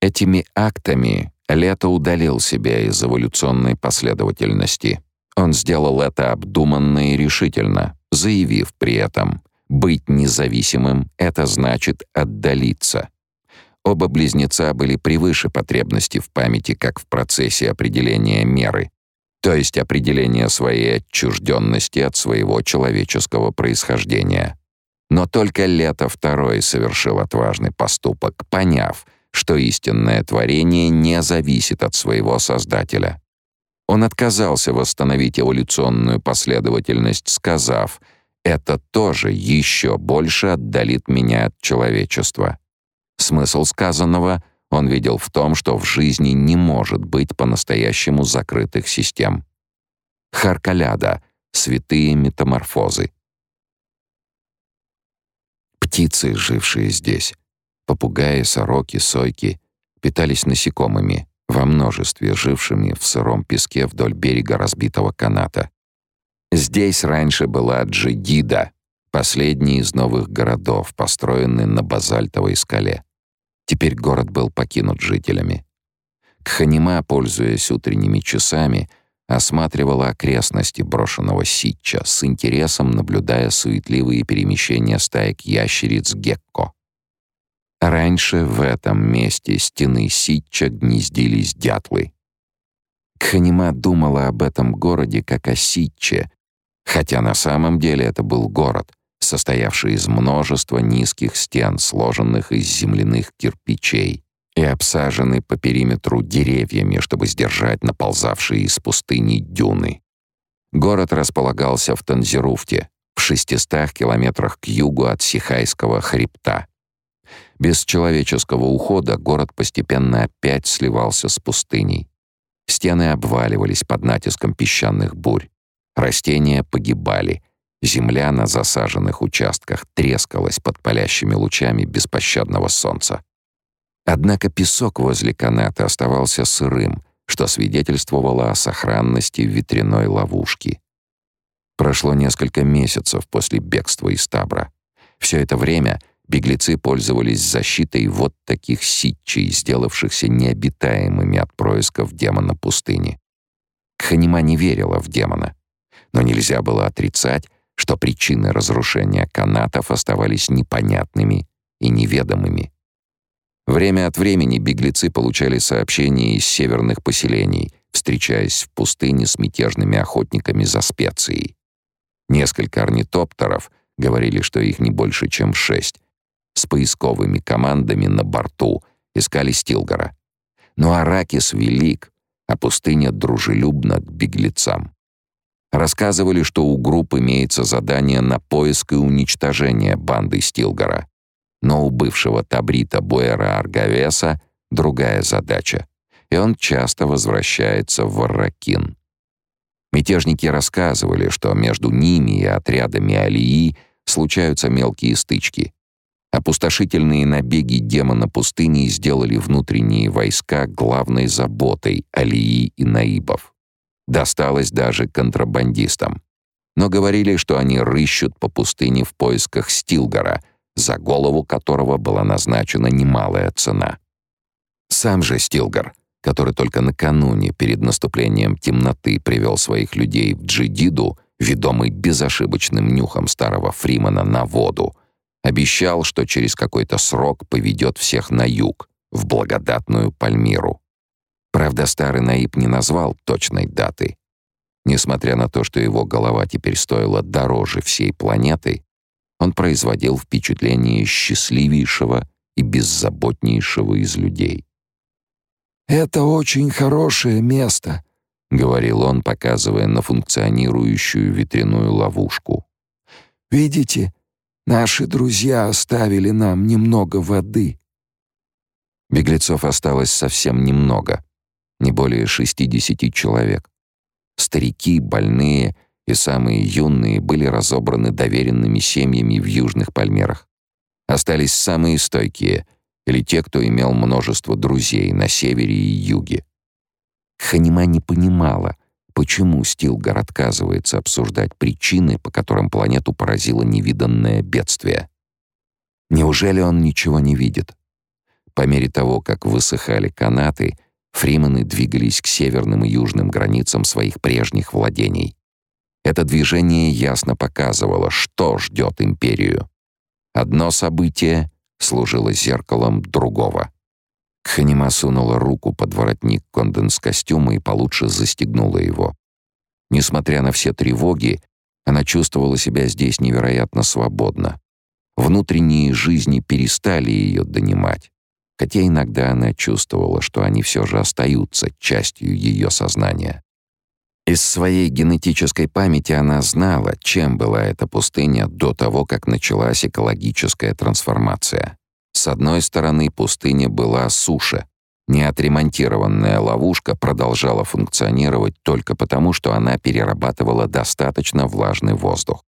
Этими актами Лето удалил себя из эволюционной последовательности. Он сделал это обдуманно и решительно, заявив при этом «быть независимым — это значит отдалиться». Оба близнеца были превыше потребности в памяти как в процессе определения меры, то есть определения своей отчужденности от своего человеческого происхождения. Но только Лето второй совершил отважный поступок, поняв, что истинное творение не зависит от своего создателя. Он отказался восстановить эволюционную последовательность, сказав «это тоже еще больше отдалит меня от человечества». Смысл сказанного он видел в том, что в жизни не может быть по-настоящему закрытых систем. Харкаляда — святые метаморфозы. Птицы, жившие здесь, попугаи, сороки, сойки, питались насекомыми во множестве, жившими в сыром песке вдоль берега разбитого каната. Здесь раньше была Джигида, последний из новых городов, построенный на базальтовой скале. Теперь город был покинут жителями. Кханима, пользуясь утренними часами, осматривала окрестности брошенного Ситча, с интересом наблюдая суетливые перемещения стаек ящериц Гекко. Раньше в этом месте стены Ситча гнездились дятлы. Кханима думала об этом городе как о Ситче, хотя на самом деле это был город, состоявший из множества низких стен, сложенных из земляных кирпичей и обсаженный по периметру деревьями, чтобы сдержать наползавшие из пустыни дюны. Город располагался в Танзеруфте, в 600 километрах к югу от Сихайского хребта. Без человеческого ухода город постепенно опять сливался с пустыней. Стены обваливались под натиском песчаных бурь. Растения погибали — Земля на засаженных участках трескалась под палящими лучами беспощадного солнца. Однако песок возле каната оставался сырым, что свидетельствовало о сохранности ветряной ловушки. Прошло несколько месяцев после бегства из Табра. Все это время беглецы пользовались защитой вот таких ситчей, сделавшихся необитаемыми от происков демона пустыни. Кханима не верила в демона, но нельзя было отрицать, что причины разрушения канатов оставались непонятными и неведомыми. Время от времени беглецы получали сообщения из северных поселений, встречаясь в пустыне с мятежными охотниками за специей. Несколько орнитоптеров говорили, что их не больше, чем шесть, с поисковыми командами на борту искали Стилгора. Но Аракис велик, а пустыня дружелюбна к беглецам. Рассказывали, что у групп имеется задание на поиск и уничтожение банды Стилгора. Но у бывшего Табрита Буэра Аргавеса другая задача, и он часто возвращается в Варракин. Мятежники рассказывали, что между ними и отрядами Алии случаются мелкие стычки. Опустошительные набеги демона пустыни сделали внутренние войска главной заботой Алии и Наибов досталось даже контрабандистам. Но говорили, что они рыщут по пустыне в поисках Стилгора, за голову которого была назначена немалая цена. Сам же Стилгор, который только накануне перед наступлением темноты привел своих людей в Джидиду, ведомый безошибочным нюхом старого Фримана на воду, обещал, что через какой-то срок поведет всех на юг, в благодатную Пальмиру. Правда, старый Наиб не назвал точной даты. Несмотря на то, что его голова теперь стоила дороже всей планеты, он производил впечатление счастливейшего и беззаботнейшего из людей. «Это очень хорошее место», — говорил он, показывая на функционирующую ветряную ловушку. «Видите, наши друзья оставили нам немного воды». Беглецов осталось совсем немного — не более 60 человек. Старики, больные и самые юные были разобраны доверенными семьями в южных Пальмерах. Остались самые стойкие или те, кто имел множество друзей на севере и юге. Ханима не понимала, почему Стилгар отказывается обсуждать причины, по которым планету поразило невиданное бедствие. Неужели он ничего не видит? По мере того, как высыхали канаты, фримены двигались к северным и южным границам своих прежних владений. Это движение ясно показывало, что ждет империю. Одно событие служило зеркалом другого. Кханима сунула руку под воротник конденс-костюма и получше застегнула его. Несмотря на все тревоги, она чувствовала себя здесь невероятно свободно. Внутренние жизни перестали ее донимать, хотя иногда она чувствовала, что они все же остаются частью ее сознания. Из своей генетической памяти она знала, чем была эта пустыня до того, как началась экологическая трансформация. С одной стороны, пустыня была суша. Неотремонтированная ловушка продолжала функционировать только потому, что она перерабатывала достаточно влажный воздух.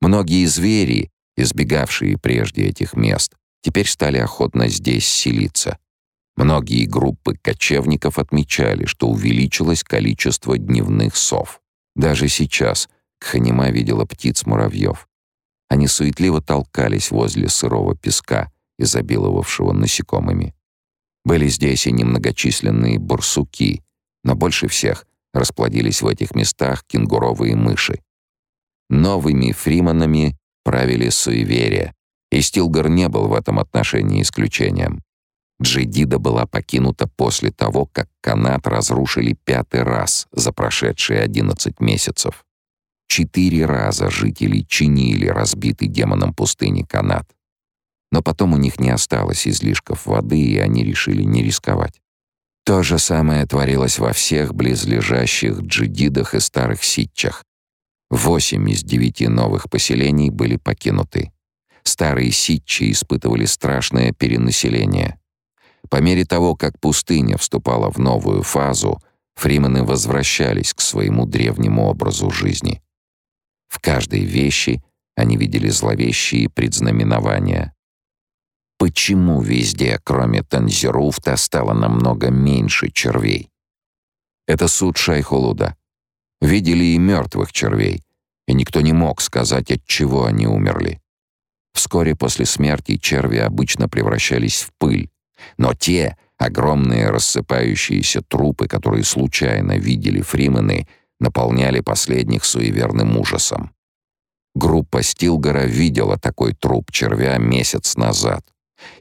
Многие звери, избегавшие прежде этих мест, теперь стали охотно здесь селиться. Многие группы кочевников отмечали, что увеличилось количество дневных сов. Даже сейчас Кханима видела птиц-муравьев. Они суетливо толкались возле сырого песка, изобиловавшего насекомыми. Были здесь и немногочисленные барсуки, но больше всех расплодились в этих местах кенгуровые мыши. Новыми фриманами правили суеверия, и Стилгар не был в этом отношении исключением. Джидида была покинута после того, как канат разрушили пятый раз за прошедшие 11 месяцев. Четыре раза жители чинили разбитый демоном пустыни канат. Но потом у них не осталось излишков воды, и они решили не рисковать. То же самое творилось во всех близлежащих джидидах и старых ситчах. Восемь из девяти новых поселений были покинуты. Старые ситчи испытывали страшное перенаселение. По мере того, как пустыня вступала в новую фазу, фримены возвращались к своему древнему образу жизни. В каждой вещи они видели зловещие предзнаменования. Почему везде, кроме Танзеруфта, стало намного меньше червей? Это суд Шайхулуда. Видели и мертвых червей, и никто не мог сказать, от чего они умерли. Вскоре после смерти черви обычно превращались в пыль, но те огромные рассыпающиеся трупы, которые случайно видели фримены, наполняли последних суеверным ужасом. Группа Стилгора видела такой труп червя месяц назад,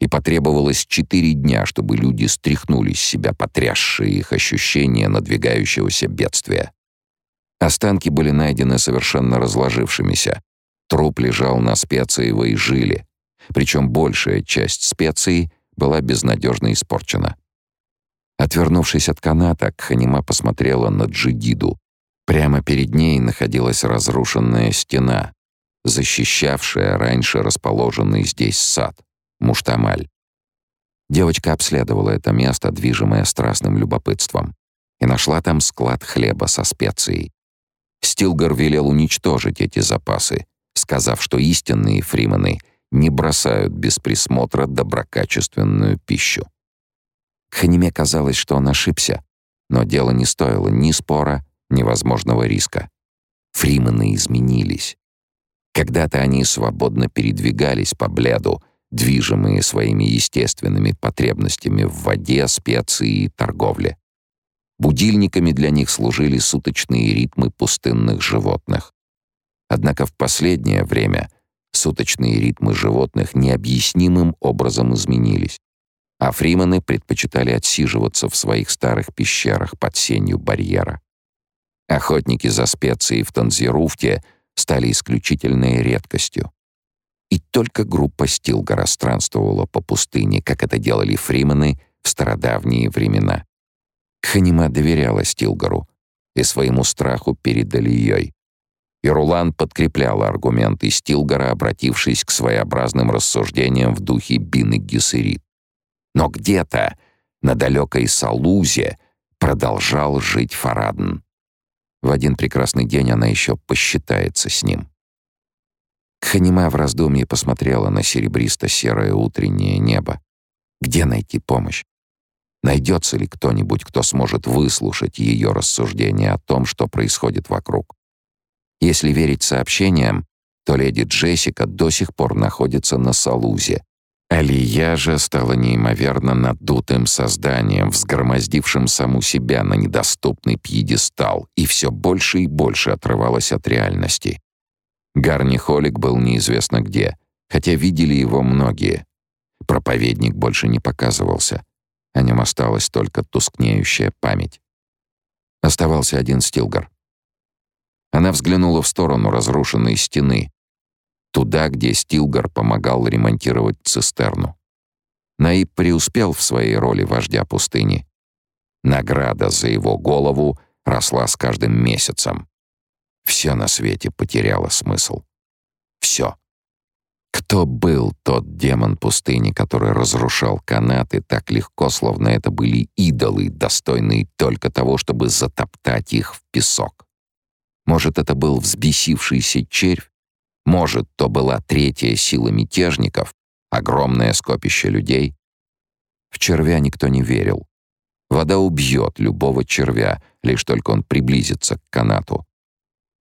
и потребовалось четыре дня, чтобы люди стряхнули с себя потрясшие их ощущения надвигающегося бедствия. Останки были найдены совершенно разложившимися. Труп лежал на специевой жиле, причем большая часть специй была безнадежно испорчена. Отвернувшись от каната, Кханима посмотрела на Джигиду. Прямо перед ней находилась разрушенная стена, защищавшая раньше расположенный здесь сад, Муштамаль. Девочка обследовала это место, движимое страстным любопытством, и нашла там склад хлеба со специей. Стилгар велел уничтожить эти запасы, сказав, что истинные фримены не бросают без присмотра доброкачественную пищу. Ханиме казалось, что он ошибся, но дело не стоило ни спора, ни возможного риска. Фримены изменились. Когда-то они свободно передвигались по бляду, движимые своими естественными потребностями в воде, специи и торговле. Будильниками для них служили суточные ритмы пустынных животных. Однако в последнее время Суточные ритмы животных необъяснимым образом изменились, а фримены предпочитали отсиживаться в своих старых пещерах под сенью барьера. Охотники за специей в Танзеруфте стали исключительной редкостью. И только группа Стилгора странствовала по пустыне, как это делали фримены в стародавние времена. Ханима доверяла Стилгору и своему страху перед Алией. И Рулан подкреплял аргументы Стилгора, обратившись к своеобразным рассуждениям в духе Бины Гессерит. Но где-то, на далекой Салузе, продолжал жить Фарадн. В один прекрасный день она еще посчитается с ним. Ханима в раздумье посмотрела на серебристо-серое утреннее небо. Где найти помощь? Найдется ли кто-нибудь, кто сможет выслушать ее рассуждения о том, что происходит вокруг? Если верить сообщениям, то леди Джессика до сих пор находится на Салузе, Алия же стала неимоверно надутым созданием, взгромоздившим саму себя на недоступный пьедестал, и все больше и больше отрывалась от реальности. Гарни Холик был неизвестно где, хотя видели его многие. Проповедник больше не показывался. О нем осталась только тускнеющая память. Оставался один Стилгар. Она взглянула в сторону разрушенной стены, туда, где Стилгар помогал ремонтировать цистерну. Наиб преуспел в своей роли вождя пустыни. Награда за его голову росла с каждым месяцем. Все на свете потеряло смысл. Все. Кто был тот демон пустыни, который разрушал канаты так легко, словно это были идолы, достойные только того, чтобы затоптать их в песок? Может, это был взбесившийся червь, может, то была третья сила мятежников, огромное скопище людей. В червя никто не верил. Вода убьет любого червя, лишь только он приблизится к канату.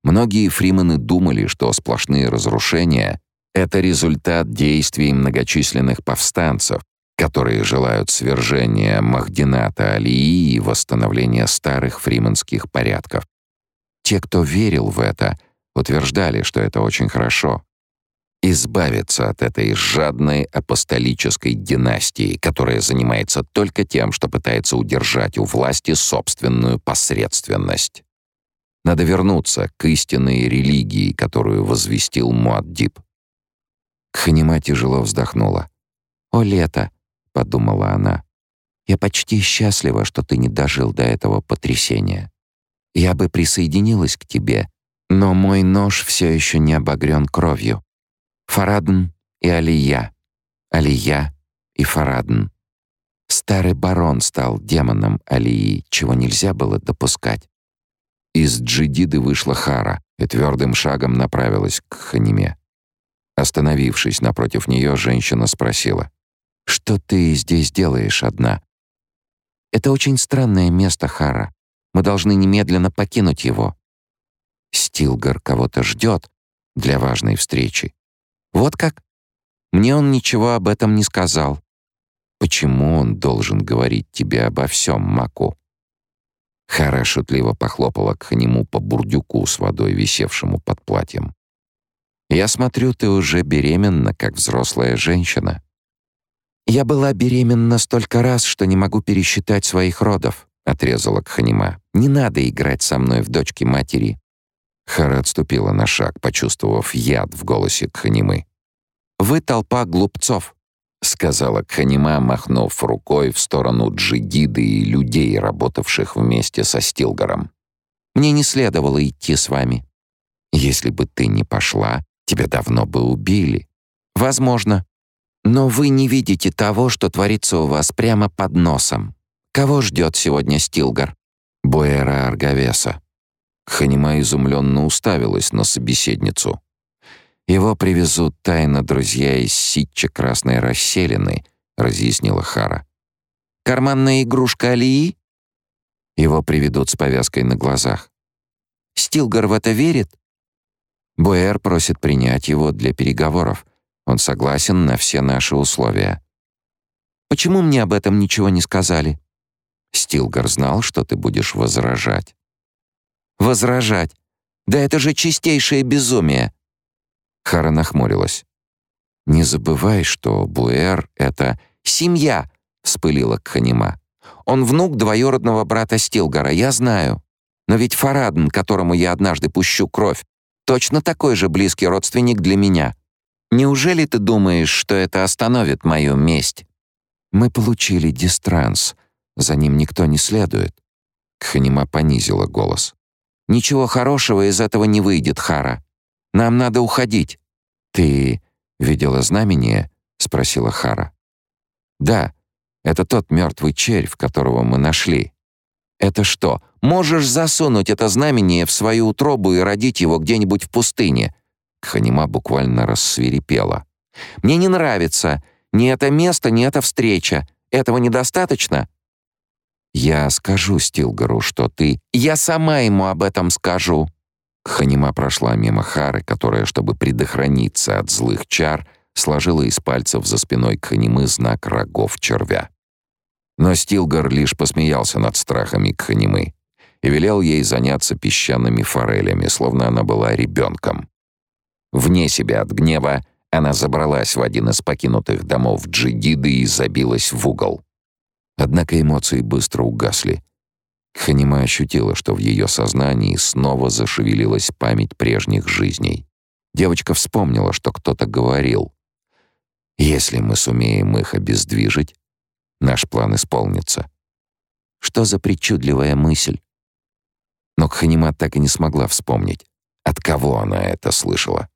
Многие фримены думали, что сплошные разрушения — это результат действий многочисленных повстанцев, которые желают свержения Махдината Алии и восстановления старых фрименских порядков. Те, кто верил в это — утверждали, что это очень хорошо. Избавиться от этой жадной апостолической династии, которая занимается только тем, что пытается удержать у власти собственную посредственность. Надо вернуться к истинной религии, которую возвестил Муаддиб. Ханима тяжело вздохнула. «О, лето!» — подумала она. «Я почти счастлива, что ты не дожил до этого потрясения. Я бы присоединилась к тебе, но мой нож все еще не обогрен кровью. Фарадн и Алия. Алия и Фарадн. Старый барон стал демоном Алии, чего нельзя было допускать. Из Джидиды вышла Хара и твердым шагом направилась к Ханиме. Остановившись напротив нее, женщина спросила, «Что ты здесь делаешь одна?» «Это очень странное место, Хара. Мы должны немедленно покинуть его. Стилгар кого-то ждет для важной встречи. Вот как? Мне он ничего об этом не сказал. Почему он должен говорить тебе обо всем, Маку? Хара шутливо похлопала к нему по бурдюку с водой, висевшему под платьем. «Я смотрю, ты уже беременна, как взрослая женщина». «Я была беременна столько раз, что не могу пересчитать своих родов», — отрезала Кханима. «Не надо играть со мной в дочке матери. Хара отступила на шаг, почувствовав яд в голосе Кханимы. «Вы толпа глупцов», — сказала Кханима, махнув рукой в сторону Джигиды и людей, работавших вместе со Стилгаром. «Мне не следовало идти с вами. Если бы ты не пошла, тебя давно бы убили. Возможно. Но вы не видите того, что творится у вас прямо под носом. Кого ждет сегодня Стилгар?» «Буэра Аргавеса», Ханима изумленно уставилась на собеседницу. «Его привезут тайно друзья из Ситча Красной Расселены», — разъяснила Хара. «Карманная игрушка Алии?» Его приведут с повязкой на глазах. «Стилгар в это верит?» Буэр просит принять его для переговоров. Он согласен на все наши условия. «Почему мне об этом ничего не сказали?» Стилгар знал, что ты будешь возражать возражать. Да это же чистейшее безумие. Хара нахмурилась. Не забывай, что Буэр — это семья, вспылила Кханима. Он внук двоюродного брата Стилгара, я знаю. Но ведь Фарадн, которому я однажды пущу кровь, точно такой же близкий родственник для меня. Неужели ты думаешь, что это остановит мою месть? Мы получили дистранс. За ним никто не следует. Кханима понизила голос. Ничего хорошего из этого не выйдет, Хара. Нам надо уходить. Ты видела знамение? спросила Хара. Да, это тот мертвый червь, которого мы нашли. Это что? Можешь засунуть это знамение в свою утробу и родить его где-нибудь в пустыне? Ханима буквально рассвирепела. Мне не нравится ни это место, ни эта встреча. Этого недостаточно? Я скажу Стилгару, что ты... Я сама ему об этом скажу. Ханима прошла мимо Хары, которая, чтобы предохраниться от злых чар, сложила из пальцев за спиной Кханимы знак рогов червя. Но Стилгар лишь посмеялся над страхами Кханимы и велел ей заняться песчаными форелями, словно она была ребенком. Вне себя от гнева она забралась в один из покинутых домов Джигиды и забилась в угол. Однако эмоции быстро угасли. Ханима ощутила, что в ее сознании снова зашевелилась память прежних жизней. Девочка вспомнила, что кто-то говорил. «Если мы сумеем их обездвижить, наш план исполнится». Что за причудливая мысль? Но Ханима так и не смогла вспомнить, от кого она это слышала.